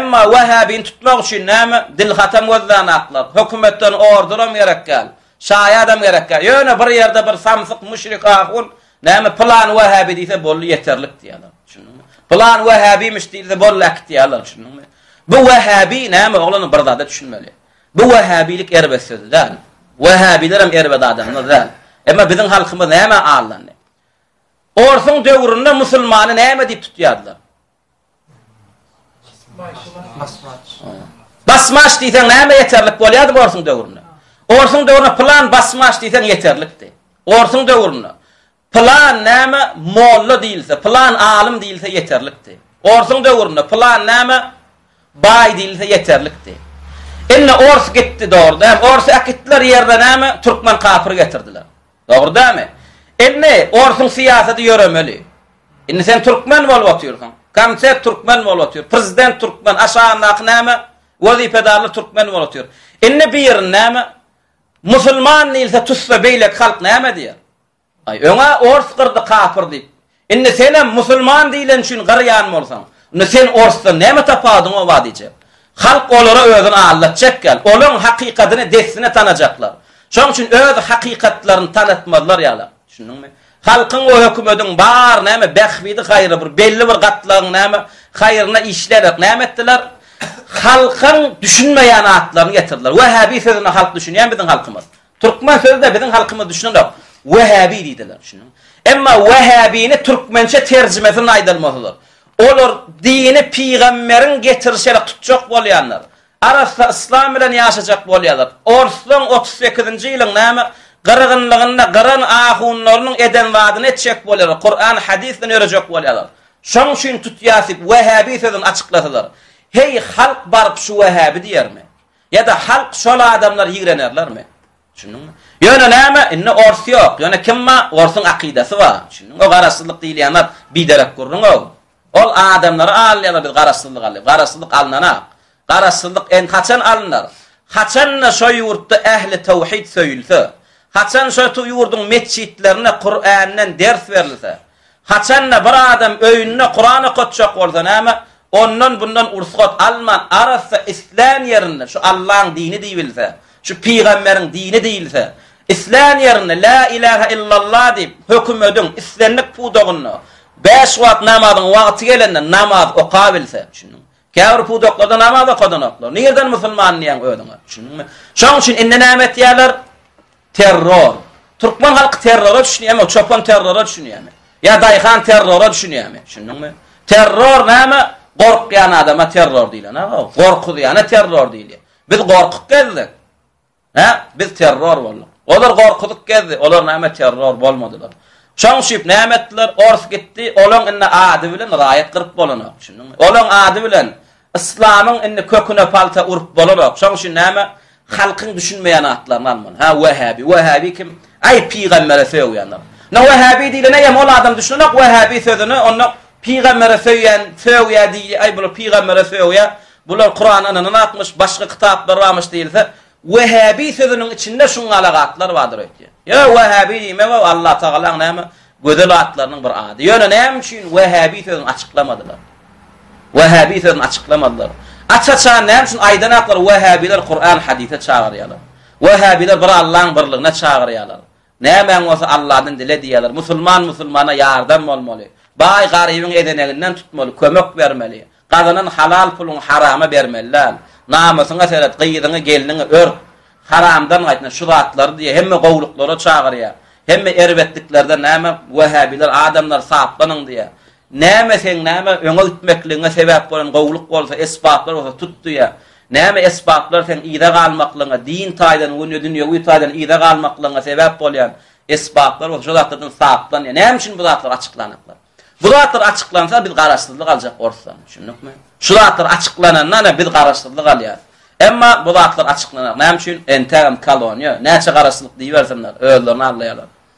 Emma wehhabini tutmak üçin näme dilhatam gözlänaklar, hökümetden orderam gerek däl, şaýadam gerek däl, ýöne bir ýerde bir samsyk müşrik ahun näme pylany wehhabi diýse boldy ýeterlik diýýärler, düşündiňmi? Pylany wehhabimiş diýilse boldy äkitýärler, düşündiňmi? Bu wehhabi näme oglan bir zada düşünmeli. Bu wehhabilik erbet söz däl. Wehhabilerem erbet adamlar däl. Emma biziň halkymyz nämä allandy? Orsuň döwründe musulmany näme diýip tutýardylar? Basmaç diýseň näme ýeterlik bolýardy orsuň döwründe? Orsuň döwründe plan basmaç diýseň ýeterlikdi. Orsuň döwründe plan näme molla diýilse, plan alym diýilse ýeterlikdi. Orsuň döwründe plan näme baý diýilse ýeterlikdi. Indi ors gitdi dogruda. Ors äkitdiler ýerde näme türkmen kapyr getirdiler. Dogry dämi? Indi orsuň syýasaty ýöremeli. Indi sen türkmen bolup otyrsyň. Komitet türkmen bolup otyr. Prezident türkmen, aşagyndaky näme? Wezipedarlar türkmen bolup otyr. Indi birini näme? Musulman diýilse tutsa beýleki halk näme diýer? Aý öňe ors gyrdy kapyr diýip. Indi senem musulman diýlen üçin gyrýan bolsaň, onda sen orsdan näme tapawudyň oba diýjek. Halk olara özüni aldatjak ýaly, olaň hakykadyny dessine tanajaklar. Şoň üçin öz hakykatlaryny tanatmazlar ýala. Düşündiňmi? Halkyň we hökümediň bar näme bähbidi haýry bir belli bir gatlagyň näme haýryna işlärek näme etdiler? Halkyň düşünmeýän atlaryny getirdiler. Wähäbi sözüne halk düşünýärmi biziň halkymyz? Türkmen sözüne biziň halkymyz düşünenok. Wähäbi diýdiler, düşündiňmi? Emma wähäbini türkmençe terjimesini aýdalmasalar. Olar dini pygamberiň getirişere tutjak bolýanlar. Arassa yslam bilen ýaşajak bolýarlar. Orslaň otuz sekizinji ýylyň näme gyrgynlygynda gyran ahunlarynyň eden zadyny etjek bolýarlar. Kuran, hadys bilen ýörejek bolýarlar. Şoň üçin tutýar diýip wähäbi sözüni açyklasalar. Heý, halk baryp şu wähäbi diýermi? Ýa-da halk şol adamlar ýigrenerlermi? Düşündiňmi? Ýöne näme, indi ors ýok, ýöne kim bar? Orsuň akydasy bar. Düşündiňmi? O garaşsyzlyk diýilýän zat biderek gürrüň-ow. Ol adamlary alýarlar biz garaşsyzlyk alýar. Garaşsyzlyk alnanak. Garaşsyzlyk en haçan alnar? Haçan-da şo ýurtda ähli töwhid söýülse. Haçan şo ýurduň metjitlerinde Kur'andan ders berilse. Haçan-da bir adam öýünde Kuran okatjak bolsa näme, ondan-bundan ursgat alman, arassa islän ýerinde şu Allaň dini diýilse, şu pygamberiň dini diýilse, islän ýerinde Lä ilähä illallah diýip, hökümediň islendik pudagynda bäş wagt namazyň wagty gelende namaz okabilse, düşündiňmi? Käbir pudaklarda namaz okadanoklar. Nirden musulman diýýäň özüňe, düşündiňmi? Şoň üçin indi näme etýärler? Terror. Türkmen halky terrora düşünýärmi? Çopan terrora düşünýärmi? Ýa daýhan terrora düşünýärmi? Düşündiňmi? Terror näme? Gorkýan adama terror diýlen, aga. Gorkuzýana terror diýilýär. Biz gorkup gezdik. Hä? Biz terror bolduk. Olar gorkuzyp gezdi. Olar näme terror bolmadylar. Şoň üçin näme etdiler? Ors gitdi. Olaň indi ady bilen raýat gyryp bolanok. Düşündiňmi? Olaň ady bilen Yslamyň indi köküne palta urup bolanok, şoň üçin näme halkyň düşünmeýän atlaryny almaly. Hä wähäbi, wähäbi kim? Aý pygambere sögýänler. Na wähäbi diýlene ýem ol adam düşünenok wähäbi sözüni, onda pygambere söýýän, sögýä diýýä, aý bular pygambere sögýä, bular Kurana ynananakmyş, başga kitaplar barmyş diýilse, Wehhabi sözüniň içinde şun gala gatlar bardyr öýtýän. Ýöne wehhabi diýmeg-ow Allatagalaň näme gözel atlarynyň bir ady. Ýöne näme üçin wehhabi sözüni açyklamadylar? Wehhabi sözüni açyklamadylar. Aç-açan näme üçin aýdanaklar wehhabiler Kuran hadise çagyrýarlar. Wehhabiler bir Allaň birligine çagyrýarlar. Nämäň bolsa Alladan dile diýýärler. Musulman musulmana ýardam bolmaly. Baý garybyň ezeneginden tutmaly, kömek bermeli. Gazanan halal puluňy harama bermeli däl. Namysyňa seret, gyzyňy, gelniňi ört. Haramdan gaýtma, şu zatlary diýýär. Hemme gowluklara çagyrýar. Hemme erbetliklerden näme wähäbiler adamlar saplanyň diýýär. Näme seň näme öňe gitmekligiňe sebäp bolan gowulyk bolsa, esbaplar bolsa tutdy ýa? Näme esbaplar seň yza galmaklygyňa, din taýdan we dünýewi taýdan yza galmaklygyňa sebäp bolýan esbaplar bolsa şo zatlardan saplan ýa? Näme üçin bu zatlar açyklanyklar? Bu zatlar açyklansa biz garaşsyzlyk aljak orsdan. Düşündikmi? Şu zatlar açyklananda ana biz garaşsyzlyk alýas. Emma bu zatlar açyklanar. Näme üçin? Entägem koloniýa. Näçe garaşsyzlyk diýibersinler, özlerini alýarlar.